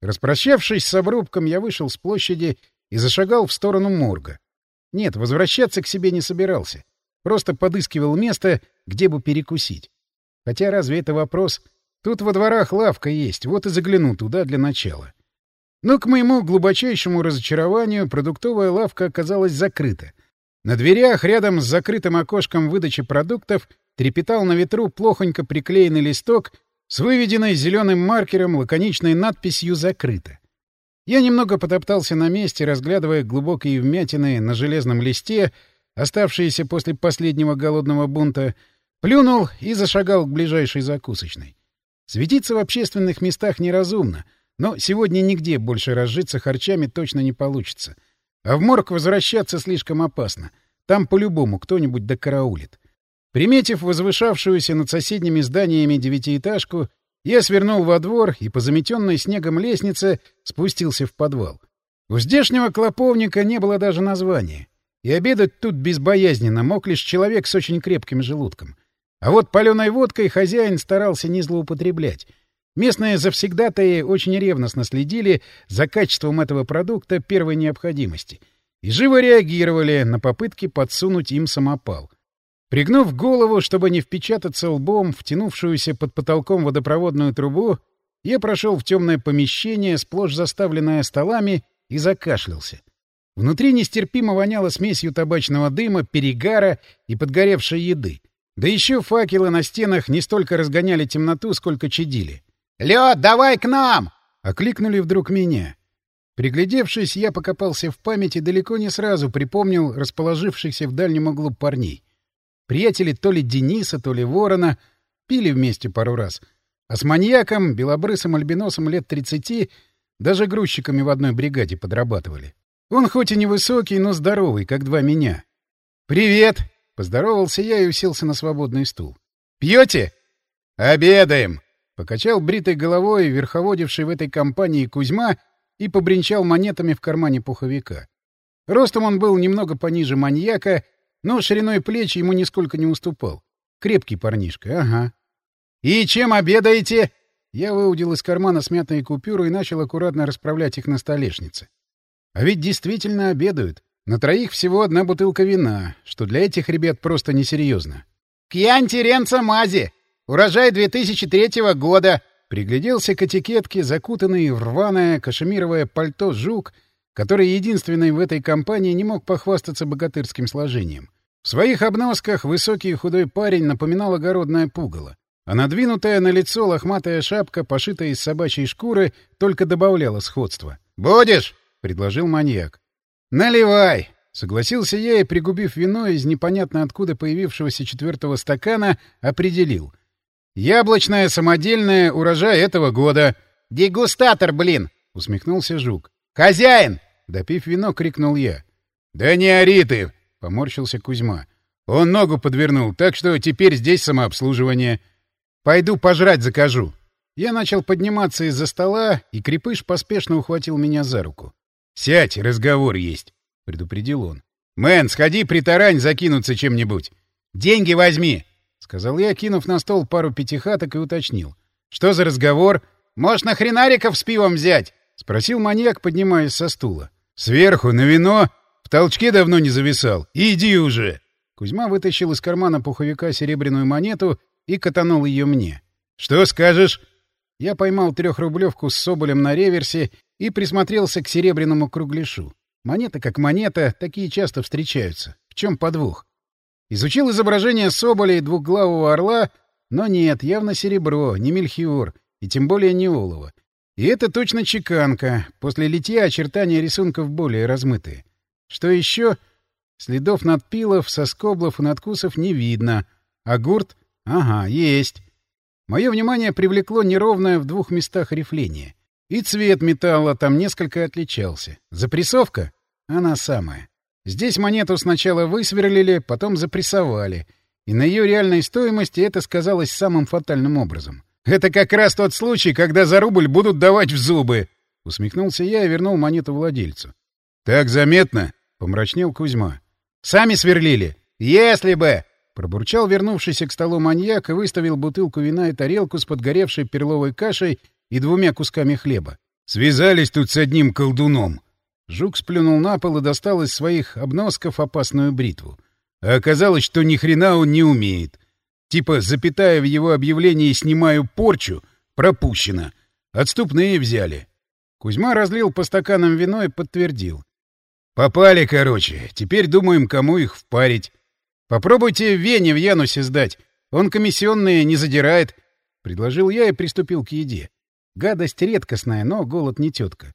Распрощавшись с обрубком, я вышел с площади и зашагал в сторону морга. Нет, возвращаться к себе не собирался. Просто подыскивал место, где бы перекусить. Хотя разве это вопрос? Тут во дворах лавка есть, вот и загляну туда для начала. Но, к моему глубочайшему разочарованию, продуктовая лавка оказалась закрыта. На дверях, рядом с закрытым окошком выдачи продуктов, трепетал на ветру плохонько приклеенный листок с выведенной зеленым маркером лаконичной надписью «Закрыто». Я немного потоптался на месте, разглядывая глубокие вмятины на железном листе, оставшиеся после последнего голодного бунта, плюнул и зашагал к ближайшей закусочной. Светиться в общественных местах неразумно, но сегодня нигде больше разжиться харчами точно не получится. А в морг возвращаться слишком опасно. Там по-любому кто-нибудь докараулит. Приметив возвышавшуюся над соседними зданиями девятиэтажку, я свернул во двор и по заметенной снегом лестнице спустился в подвал. У здешнего клоповника не было даже названия. И обедать тут безбоязненно мог лишь человек с очень крепким желудком. А вот паленой водкой хозяин старался не злоупотреблять. Местные завсегдатаи очень ревностно следили за качеством этого продукта первой необходимости и живо реагировали на попытки подсунуть им самопал — Пригнув голову, чтобы не впечататься лбом в тянувшуюся под потолком водопроводную трубу, я прошел в темное помещение, сплошь заставленное столами, и закашлялся. Внутри нестерпимо воняло смесью табачного дыма, перегара и подгоревшей еды. Да еще факелы на стенах не столько разгоняли темноту, сколько чадили. «Лед, давай к нам!» — окликнули вдруг меня. Приглядевшись, я покопался в памяти, далеко не сразу припомнил расположившихся в дальнем углу парней. Приятели то ли Дениса, то ли Ворона пили вместе пару раз. А с маньяком, белобрысым альбиносом лет 30, даже грузчиками в одной бригаде подрабатывали. Он хоть и невысокий, но здоровый, как два меня. «Привет!» — поздоровался я и уселся на свободный стул. «Пьете?» «Обедаем!» — покачал бритой головой верховодивший в этой компании Кузьма и побренчал монетами в кармане пуховика. Ростом он был немного пониже маньяка — но шириной плеч ему нисколько не уступал. Крепкий парнишка, ага. «И чем обедаете?» Я выудил из кармана смятные купюры и начал аккуратно расправлять их на столешнице. А ведь действительно обедают. На троих всего одна бутылка вина, что для этих ребят просто несерьезно. «Кьянти Ренца Мази! Урожай 2003 года!» Пригляделся к этикетке, закутанный в рваное кашемировое пальто жук — который единственный в этой компании не мог похвастаться богатырским сложением. В своих обносках высокий и худой парень напоминал огородное пугало, а надвинутая на лицо лохматая шапка, пошитая из собачьей шкуры, только добавляла сходства. «Будешь?» — предложил маньяк. «Наливай!» — согласился я и, пригубив вино из непонятно откуда появившегося четвертого стакана, определил. «Яблочное самодельное урожай этого года». «Дегустатор, блин!» — усмехнулся Жук. «Хозяин!» Допив вино, крикнул я. «Да не ори ты!» — поморщился Кузьма. «Он ногу подвернул, так что теперь здесь самообслуживание. Пойду пожрать закажу». Я начал подниматься из-за стола, и Крепыш поспешно ухватил меня за руку. «Сядь, разговор есть», — предупредил он. «Мэн, сходи притарань закинуться чем-нибудь. Деньги возьми», — сказал я, кинув на стол пару пятихаток и уточнил. «Что за разговор? Может, на хренариков с пивом взять?» — спросил маньяк, поднимаясь со стула. Сверху, на вино. В толчке давно не зависал. Иди уже!» Кузьма вытащил из кармана пуховика серебряную монету и катанул ее мне. «Что скажешь?» Я поймал трехрублевку с соболем на реверсе и присмотрелся к серебряному кругляшу. Монета как монета, такие часто встречаются. В чем подвох? Изучил изображение соболя и двухглавого орла, но нет, явно серебро, не мельхиор, и тем более не олово. И это точно чеканка. После литья очертания рисунков более размытые. Что еще? Следов надпилов, соскоблов и надкусов не видно. А гурт? Ага, есть. Мое внимание привлекло неровное в двух местах рифление. И цвет металла там несколько отличался. Запрессовка? Она самая. Здесь монету сначала высверлили, потом запрессовали. И на ее реальной стоимости это сказалось самым фатальным образом. Это как раз тот случай, когда за рубль будут давать в зубы. Усмехнулся я и вернул монету владельцу. Так заметно? Помрачнел Кузьма. Сами сверлили. Если бы! Пробурчал вернувшийся к столу маньяк и выставил бутылку вина и тарелку с подгоревшей перловой кашей и двумя кусками хлеба. Связались тут с одним колдуном. Жук сплюнул на пол и достал из своих обносков опасную бритву. А оказалось, что ни хрена он не умеет. Типа, запятая в его объявлении «снимаю порчу», пропущено. Отступные взяли. Кузьма разлил по стаканам вино и подтвердил. Попали, короче. Теперь думаем, кому их впарить. Попробуйте Вене в Янусе сдать. Он комиссионные не задирает. Предложил я и приступил к еде. Гадость редкостная, но голод не тетка.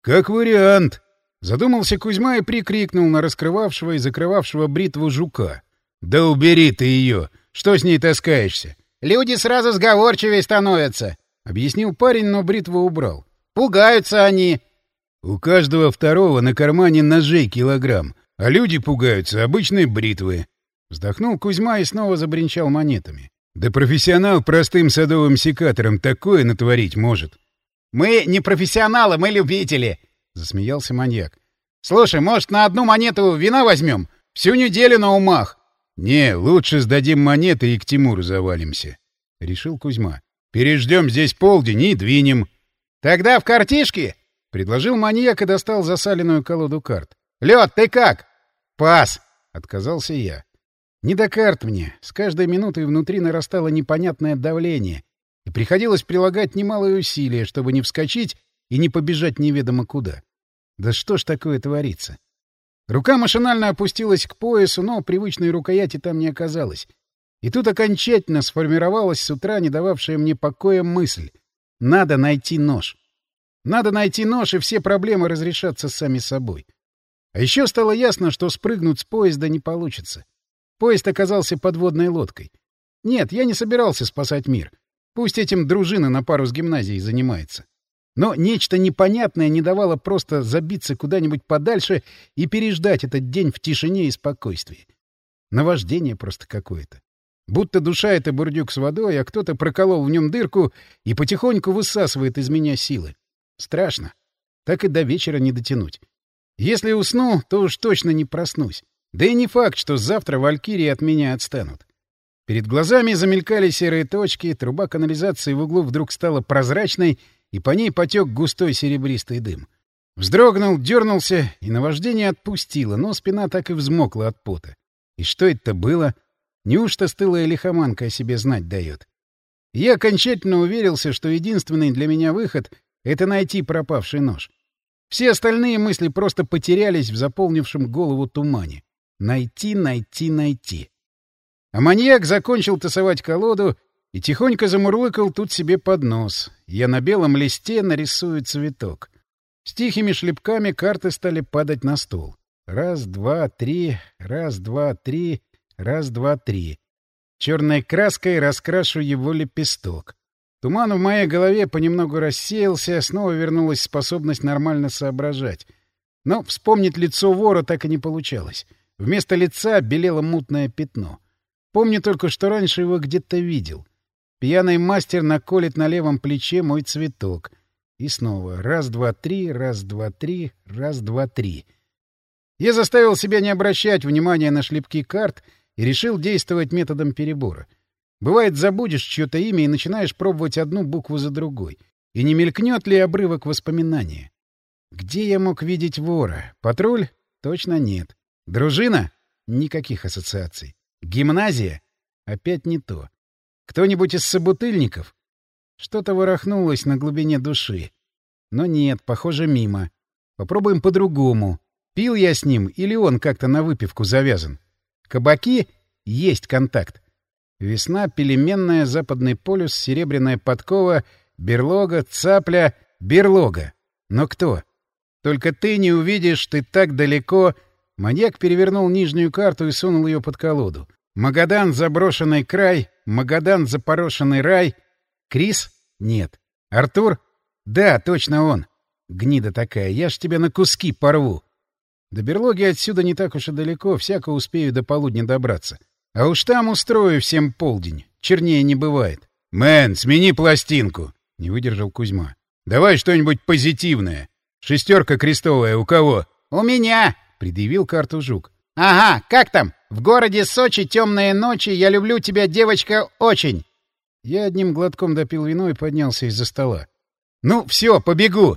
Как вариант. Задумался Кузьма и прикрикнул на раскрывавшего и закрывавшего бритву жука. «Да убери ты ее! Что с ней таскаешься?» «Люди сразу сговорчивее становятся», — объяснил парень, но бритву убрал. «Пугаются они. У каждого второго на кармане ножей килограмм, а люди пугаются обычной бритвы. Вздохнул Кузьма и снова забринчал монетами. Да профессионал простым садовым секатором такое натворить может. Мы не профессионалы, мы любители, засмеялся маньяк. Слушай, может, на одну монету вина возьмем? Всю неделю на умах. Не, лучше сдадим монеты и к Тимуру завалимся, решил Кузьма. Переждем здесь полдень и двинем. Тогда в картишке — предложил маньяк и достал засаленную колоду карт. «Лёд, ты как?» «Пас!» — отказался я. «Не до карт мне. С каждой минутой внутри нарастало непонятное давление, и приходилось прилагать немалые усилия, чтобы не вскочить и не побежать неведомо куда. Да что ж такое творится?» Рука машинально опустилась к поясу, но привычной рукояти там не оказалось. И тут окончательно сформировалась с утра не дававшая мне покоя мысль. Надо найти нож. Надо найти нож, и все проблемы разрешатся сами собой. А еще стало ясно, что спрыгнуть с поезда не получится. Поезд оказался подводной лодкой. Нет, я не собирался спасать мир. Пусть этим дружина на пару с гимназией занимается. Но нечто непонятное не давало просто забиться куда-нибудь подальше и переждать этот день в тишине и спокойствии. Наваждение просто какое-то. Будто душа — это бурдюк с водой, а кто-то проколол в нем дырку и потихоньку высасывает из меня силы. Страшно. Так и до вечера не дотянуть. Если усну, то уж точно не проснусь. Да и не факт, что завтра валькирии от меня отстанут. Перед глазами замелькали серые точки, труба канализации в углу вдруг стала прозрачной, и по ней потек густой серебристый дым. Вздрогнул, дернулся, и наваждение отпустило, но спина так и взмокла от пота. И что это было? Неужто стылая лихоманка о себе знать дает? Я окончательно уверился, что единственный для меня выход это найти пропавший нож. Все остальные мысли просто потерялись в заполнившем голову тумане. Найти, найти, найти. А маньяк закончил тасовать колоду и тихонько замурлыкал тут себе под нос. Я на белом листе нарисую цветок. С тихими шлепками карты стали падать на стол. Раз, два, три, раз, два, три, раз, два, три. Черной краской раскрашу его лепесток. Туман в моей голове понемногу рассеялся, снова вернулась способность нормально соображать. Но вспомнить лицо вора так и не получалось. Вместо лица белело мутное пятно. Помню только, что раньше его где-то видел. Пьяный мастер наколет на левом плече мой цветок. И снова раз, два, три, раз, два, три, раз, два, три. Я заставил себя не обращать внимания на шлепки карт и решил действовать методом перебора — Бывает, забудешь чье-то имя и начинаешь пробовать одну букву за другой. И не мелькнет ли обрывок воспоминания? Где я мог видеть вора? Патруль? Точно нет. Дружина? Никаких ассоциаций. Гимназия? Опять не то. Кто-нибудь из собутыльников? Что-то ворохнулось на глубине души. Но нет, похоже, мимо. Попробуем по-другому. Пил я с ним или он как-то на выпивку завязан? Кабаки? Есть контакт. Весна, пелеменная, западный полюс, серебряная подкова, берлога, цапля, берлога. Но кто? Только ты не увидишь, ты так далеко... Маньяк перевернул нижнюю карту и сунул ее под колоду. Магадан — заброшенный край, Магадан — запорошенный рай. Крис? Нет. Артур? Да, точно он. Гнида такая, я ж тебя на куски порву. До берлоги отсюда не так уж и далеко, всяко успею до полудня добраться. А уж там устрою всем полдень. Чернее не бывает. — Мэн, смени пластинку! — не выдержал Кузьма. — Давай что-нибудь позитивное. Шестерка крестовая у кого? — У меня! — предъявил карту Жук. — Ага, как там? В городе Сочи темные ночи, я люблю тебя, девочка, очень. Я одним глотком допил вино и поднялся из-за стола. — Ну, все, побегу!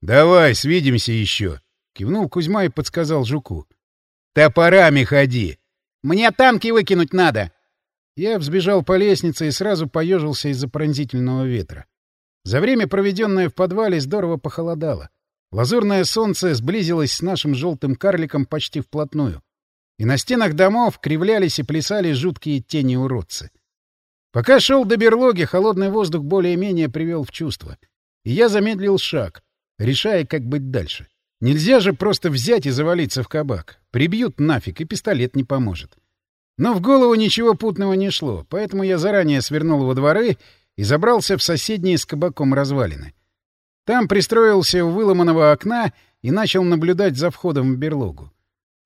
Давай, свидимся еще. Кивнул Кузьма и подсказал жуку. Топорами ходи. Мне танки выкинуть надо. Я взбежал по лестнице и сразу поежился из-за пронзительного ветра. За время, проведенное в подвале, здорово похолодало. Лазурное солнце сблизилось с нашим желтым карликом почти вплотную. И на стенах домов кривлялись и плясали жуткие тени-уродцы. Пока шел до берлоги, холодный воздух более-менее привел в чувство. И я замедлил шаг, решая, как быть дальше. Нельзя же просто взять и завалиться в кабак. Прибьют нафиг, и пистолет не поможет. Но в голову ничего путного не шло, поэтому я заранее свернул во дворы и забрался в соседние с кабаком развалины. Там пристроился у выломанного окна и начал наблюдать за входом в берлогу.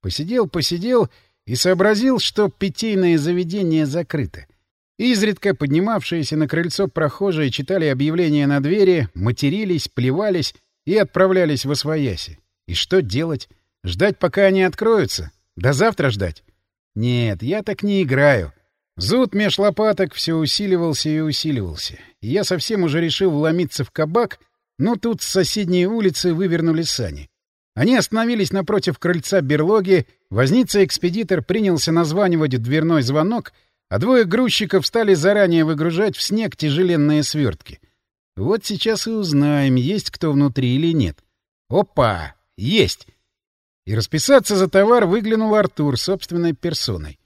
Посидел, посидел и сообразил, что питейное заведение закрыто — Изредка поднимавшиеся на крыльцо прохожие читали объявления на двери, матерились, плевались и отправлялись в освояси. И что делать? Ждать, пока они откроются? До завтра ждать? Нет, я так не играю. Зуд меж лопаток все усиливался и усиливался. Я совсем уже решил вломиться в кабак, но тут с соседней улицы вывернули сани. Они остановились напротив крыльца берлоги, возница-экспедитор принялся названивать дверной звонок — а двое грузчиков стали заранее выгружать в снег тяжеленные свертки. Вот сейчас и узнаем, есть кто внутри или нет. Опа! Есть! И расписаться за товар выглянул Артур собственной персоной.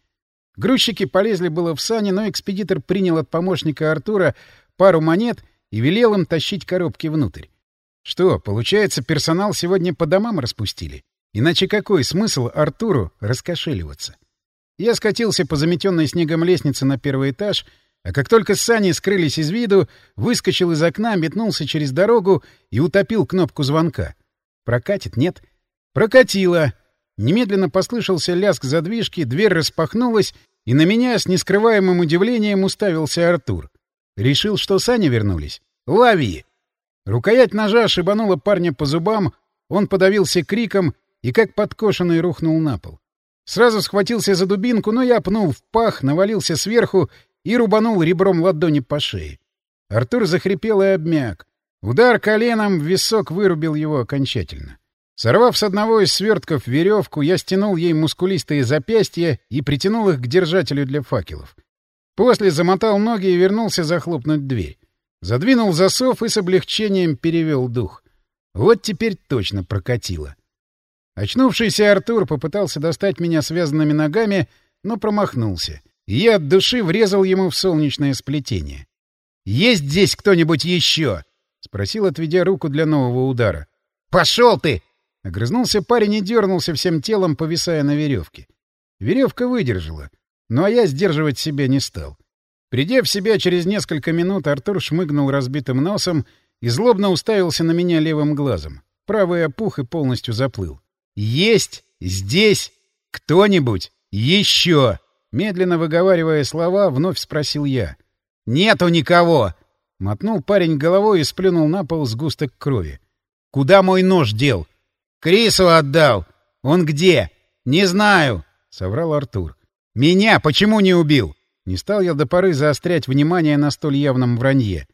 Грузчики полезли было в сани, но экспедитор принял от помощника Артура пару монет и велел им тащить коробки внутрь. Что, получается, персонал сегодня по домам распустили? Иначе какой смысл Артуру раскошеливаться? Я скатился по заметенной снегом лестнице на первый этаж, а как только сани скрылись из виду, выскочил из окна, метнулся через дорогу и утопил кнопку звонка. Прокатит, нет? Прокатило. Немедленно послышался лязг задвижки, дверь распахнулась, и на меня с нескрываемым удивлением уставился Артур. Решил, что сани вернулись. «Лови!» Рукоять ножа шибанула парня по зубам, он подавился криком и, как подкошенный, рухнул на пол. Сразу схватился за дубинку, но я пнул в пах, навалился сверху и рубанул ребром ладони по шее. Артур захрипел и обмяк. Удар коленом в висок вырубил его окончательно. Сорвав с одного из свертков веревку, я стянул ей мускулистые запястья и притянул их к держателю для факелов. После замотал ноги и вернулся захлопнуть дверь. Задвинул засов и с облегчением перевел дух. Вот теперь точно прокатило. Очнувшийся Артур попытался достать меня связанными ногами, но промахнулся. И я от души врезал ему в солнечное сплетение. «Есть здесь кто-нибудь еще?» — спросил, отведя руку для нового удара. «Пошел ты!» — огрызнулся парень и дернулся всем телом, повисая на веревке. Веревка выдержала, ну а я сдерживать себя не стал. Придя в себя через несколько минут, Артур шмыгнул разбитым носом и злобно уставился на меня левым глазом. Правый опух и полностью заплыл. Есть здесь кто-нибудь еще? Медленно выговаривая слова, вновь спросил я. Нету никого! Мотнул парень головой и сплюнул на пол сгусток крови. Куда мой нож дел? Крису отдал. Он где? Не знаю, соврал Артур. Меня почему не убил? Не стал я до поры заострять внимание на столь явном вранье.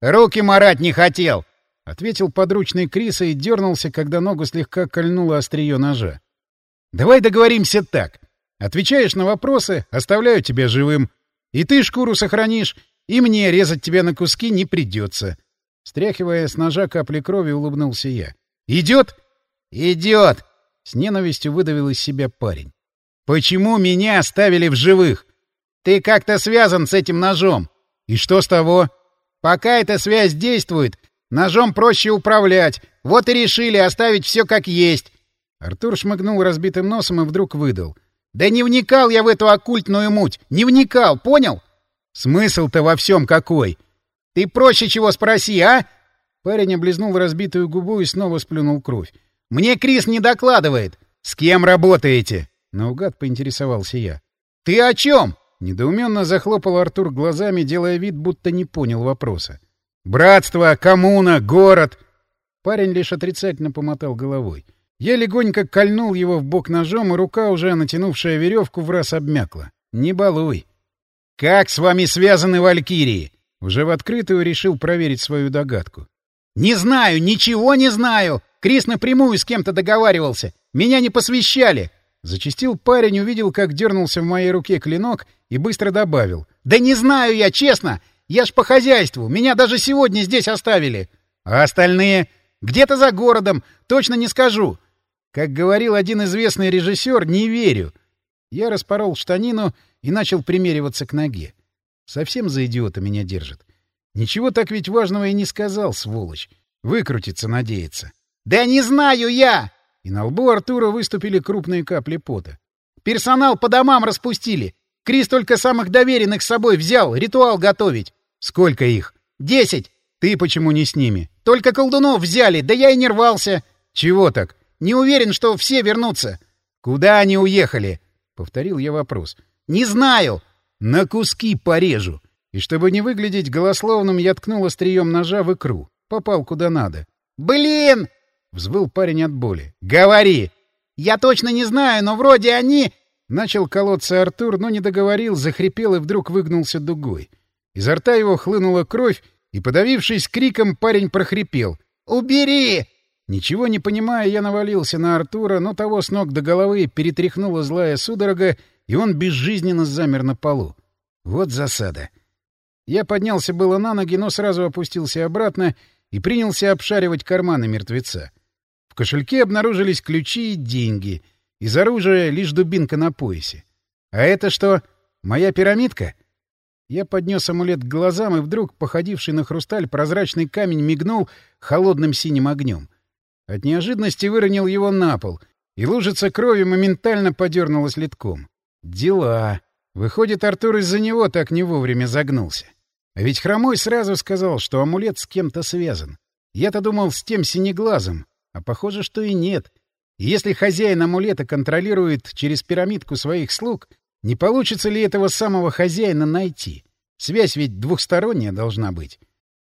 Руки марать не хотел. — ответил подручный Криса и дернулся, когда ногу слегка кольнуло острие ножа. «Давай договоримся так. Отвечаешь на вопросы, оставляю тебя живым. И ты шкуру сохранишь, и мне резать тебя на куски не придется». Стряхивая с ножа капли крови, улыбнулся я. «Идет?» «Идет!» — с ненавистью выдавил из себя парень. «Почему меня оставили в живых? Ты как-то связан с этим ножом. И что с того? Пока эта связь действует, Ножом проще управлять. Вот и решили оставить все как есть. Артур шмыгнул разбитым носом и вдруг выдал. Да не вникал я в эту оккультную муть. Не вникал, понял? Смысл-то во всем какой? Ты проще чего спроси, а? Парень облизнул разбитую губу и снова сплюнул кровь. Мне Крис не докладывает. С кем работаете? Наугад поинтересовался я. Ты о чем? Недоуменно захлопал Артур глазами, делая вид, будто не понял вопроса. Братство, коммуна, город. Парень лишь отрицательно помотал головой. Я легонько кольнул его в бок ножом, и рука, уже натянувшая веревку, в раз обмякла. Не балуй. Как с вами связаны валькирии? Уже в открытую решил проверить свою догадку. «Не знаю, ничего не знаю! Крис напрямую с кем-то договаривался. Меня не посвящали!» Зачистил парень, увидел, как дернулся в моей руке клинок и быстро добавил. «Да не знаю я, честно! Я ж по хозяйству, меня даже сегодня здесь оставили. А остальные? Где-то за городом, точно не скажу. Как говорил один известный режиссер, не верю. Я распорол штанину и начал примериваться к ноге. Совсем за идиота меня держит. Ничего так ведь важного и не сказал, сволочь. Выкрутиться надеется. «Да не знаю я!» И на лбу Артура выступили крупные капли пота. «Персонал по домам распустили. Крис только самых доверенных с собой взял, ритуал готовить. Сколько их? Десять. Ты почему не с ними? Только колдунов взяли, да я и не рвался. Чего так? Не уверен, что все вернутся. Куда они уехали? Повторил я вопрос. Не знаю. На куски порежу. И чтобы не выглядеть голословным, я ткнул острием ножа в икру. Попал куда надо. «Блин!» — взвыл парень от боли. «Говори!» «Я точно не знаю, но вроде они...» Начал колоться Артур, но не договорил, захрипел и вдруг выгнулся дугой. Изо рта его хлынула кровь, и, подавившись криком, парень прохрипел. «Убери!» Ничего не понимая, я навалился на Артура, но того с ног до головы перетряхнула злая судорога, и он безжизненно замер на полу. Вот засада. Я поднялся было на ноги, но сразу опустился обратно и принялся обшаривать карманы мертвеца. В кошельке обнаружились ключи и деньги. Из оружия лишь дубинка на поясе. А это что, моя пирамидка? Я поднес амулет к глазам, и вдруг, походивший на хрусталь, прозрачный камень мигнул холодным синим огнем. От неожиданности выронил его на пол, и лужица крови моментально подернулась литком. Дела. Выходит, Артур из-за него так не вовремя загнулся. А ведь Хромой сразу сказал, что амулет с кем-то связан. Я-то думал, с тем синеглазом, а похоже, что и нет. Если хозяин амулета контролирует через пирамидку своих слуг, не получится ли этого самого хозяина найти? Связь ведь двухсторонняя должна быть.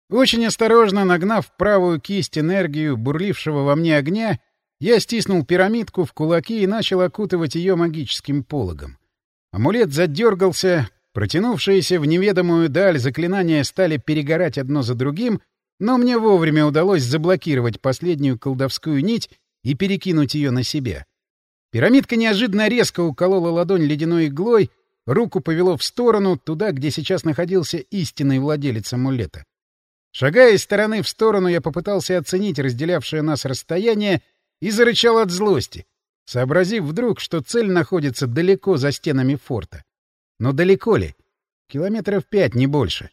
Очень осторожно нагнав правую кисть энергию бурлившего во мне огня, я стиснул пирамидку в кулаки и начал окутывать ее магическим пологом. Амулет задергался, протянувшиеся в неведомую даль заклинания стали перегорать одно за другим, но мне вовремя удалось заблокировать последнюю колдовскую нить и перекинуть ее на себя. Пирамидка неожиданно резко уколола ладонь ледяной иглой, руку повело в сторону, туда, где сейчас находился истинный владелец амулета. Шагая из стороны в сторону, я попытался оценить разделявшее нас расстояние и зарычал от злости, сообразив вдруг, что цель находится далеко за стенами форта. Но далеко ли? Километров пять, не больше.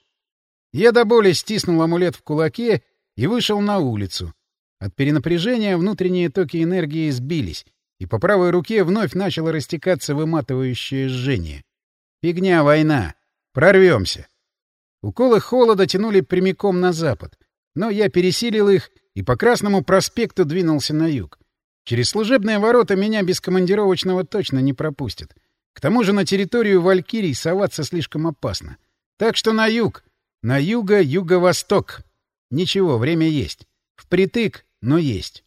Я до боли стиснул амулет в кулаке и вышел на улицу. От перенапряжения внутренние токи энергии сбились, и по правой руке вновь начало растекаться выматывающее жжение. Фигня, война. Прорвемся. Уколы холода тянули прямиком на запад, но я пересилил их и по Красному проспекту двинулся на юг. Через служебные ворота меня без командировочного точно не пропустят. К тому же на территорию Валькирий соваться слишком опасно. Так что на юг, на юго-юго-восток. Ничего, время есть. Впритык, но есть.